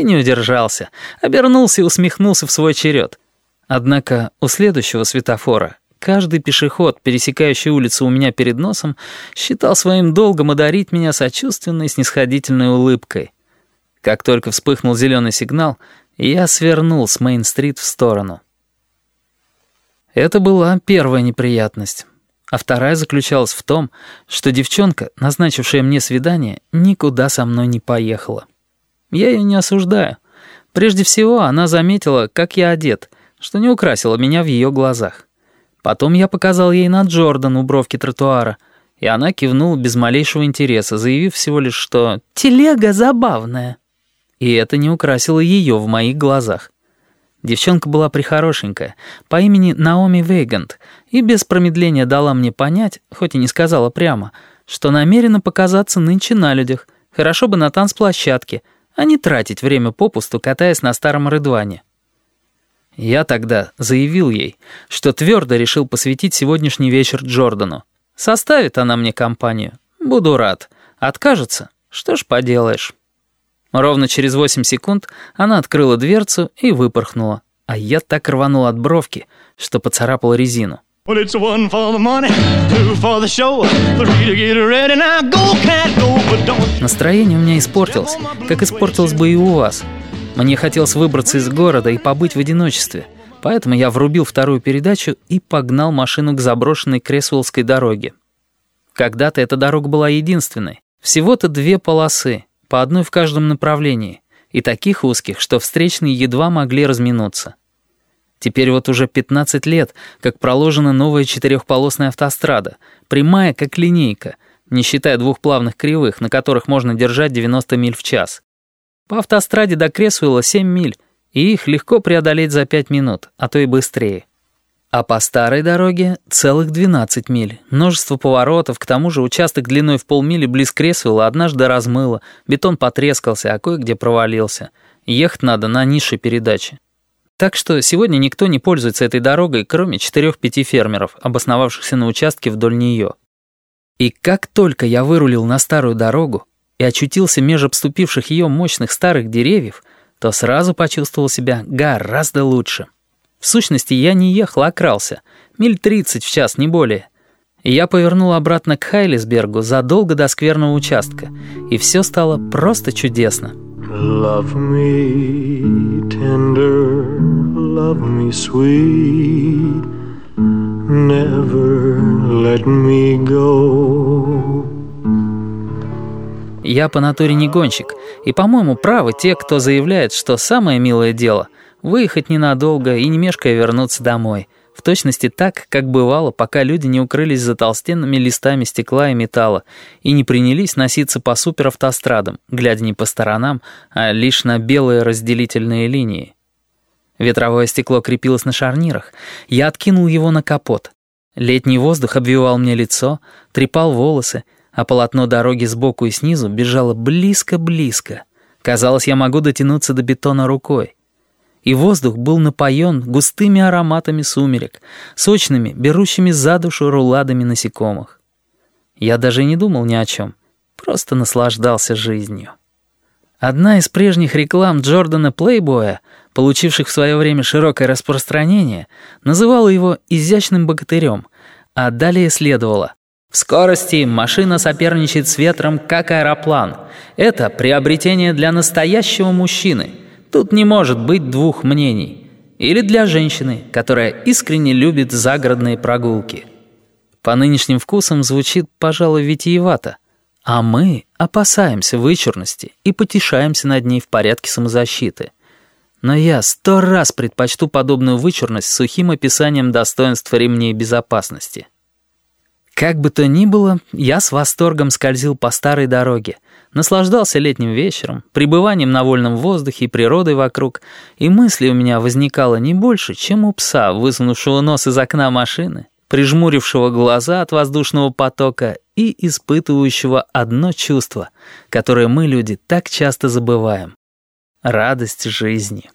и не удержался, обернулся и усмехнулся в свой черед. Однако у следующего светофора каждый пешеход, пересекающий улицу у меня перед носом, считал своим долгом одарить меня сочувственной снисходительной улыбкой. Как только вспыхнул зеленый сигнал, я свернул с Мейн-стрит в сторону. Это была первая неприятность. А вторая заключалась в том, что девчонка, назначившая мне свидание, никуда со мной не поехала. Я ее не осуждаю. Прежде всего, она заметила, как я одет, что не украсило меня в ее глазах. Потом я показал ей на Джордан у бровки тротуара, и она кивнула без малейшего интереса, заявив всего лишь, что «телега забавная». И это не украсило ее в моих глазах. Девчонка была прихорошенькая, по имени Наоми Вейгант, и без промедления дала мне понять, хоть и не сказала прямо, что намерена показаться нынче на людях, хорошо бы на танцплощадке, а не тратить время попусту, катаясь на старом Рыдване. Я тогда заявил ей, что твердо решил посвятить сегодняшний вечер Джордану. Составит она мне компанию. Буду рад. Откажется? Что ж поделаешь. Ровно через 8 секунд она открыла дверцу и выпорхнула, а я так рванул от бровки, что поцарапал резину. Настроение у меня испортилось, как испортилось бы и у вас. Мне хотелось выбраться из города и побыть в одиночестве, поэтому я врубил вторую передачу и погнал машину к заброшенной Кресвеллской дороге. Когда-то эта дорога была единственной, всего-то две полосы — по одной в каждом направлении, и таких узких, что встречные едва могли разминуться. Теперь вот уже 15 лет, как проложена новая четырехполосная автострада, прямая как линейка, не считая двух плавных кривых, на которых можно держать 90 миль в час. По автостраде до Кресуэлла 7 миль, и их легко преодолеть за 5 минут, а то и быстрее. А по старой дороге целых 12 миль, множество поворотов, к тому же участок длиной в полмили близ Кресвелла однажды размыло, бетон потрескался, а кое-где провалился. Ехать надо на низшей передаче. Так что сегодня никто не пользуется этой дорогой, кроме четырех-пяти фермеров, обосновавшихся на участке вдоль нее. И как только я вырулил на старую дорогу и очутился меж обступивших ее мощных старых деревьев, то сразу почувствовал себя гораздо лучше. В сущности, я не ехал, а крался. Миль тридцать в час, не более. Я повернул обратно к Хайлисбергу задолго до скверного участка. И все стало просто чудесно. Love me tender, love me sweet, never let me go. Я по натуре не гонщик, и, по-моему, правы те, кто заявляет, что самое милое дело — Выехать ненадолго и не мешкая вернуться домой. В точности так, как бывало, пока люди не укрылись за толстенными листами стекла и металла и не принялись носиться по суперавтострадам, глядя не по сторонам, а лишь на белые разделительные линии. Ветровое стекло крепилось на шарнирах. Я откинул его на капот. Летний воздух обвивал мне лицо, трепал волосы, а полотно дороги сбоку и снизу бежало близко-близко. Казалось, я могу дотянуться до бетона рукой и воздух был напоен густыми ароматами сумерек, сочными, берущими за душу руладами насекомых. Я даже не думал ни о чем, просто наслаждался жизнью. Одна из прежних реклам Джордана Плейбоя, получивших в свое время широкое распространение, называла его «изящным богатырем», а далее следовало «В скорости машина соперничает с ветром, как аэроплан. Это приобретение для настоящего мужчины». Тут не может быть двух мнений. Или для женщины, которая искренне любит загородные прогулки. По нынешним вкусам звучит, пожалуй, витиевато. А мы опасаемся вычурности и потешаемся над ней в порядке самозащиты. Но я сто раз предпочту подобную вычурность сухим описанием достоинств ремней безопасности. Как бы то ни было, я с восторгом скользил по старой дороге, наслаждался летним вечером, пребыванием на вольном воздухе и природой вокруг, и мысли у меня возникало не больше, чем у пса, высунувшего нос из окна машины, прижмурившего глаза от воздушного потока и испытывающего одно чувство, которое мы, люди, так часто забываем — радость жизни.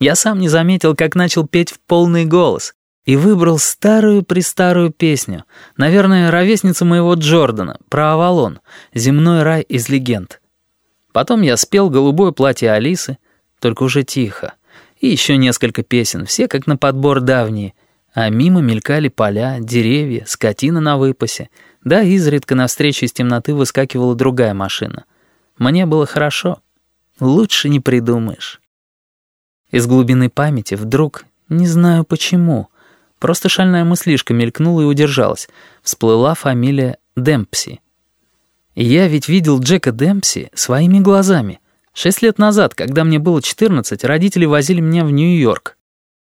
Я сам не заметил, как начал петь в полный голос, и выбрал старую-престарую песню, наверное, ровесницу моего Джордана, про Авалон, земной рай из легенд. Потом я спел «Голубое платье Алисы», только уже тихо. И еще несколько песен, все как на подбор давние. А мимо мелькали поля, деревья, скотина на выпасе. Да, изредка навстречу из темноты выскакивала другая машина. Мне было хорошо. Лучше не придумаешь. Из глубины памяти вдруг, не знаю почему, просто шальная мыслишка мелькнула и удержалась. Всплыла фамилия Демпси. Я ведь видел Джека Демпси своими глазами. Шесть лет назад, когда мне было 14, родители возили меня в Нью-Йорк.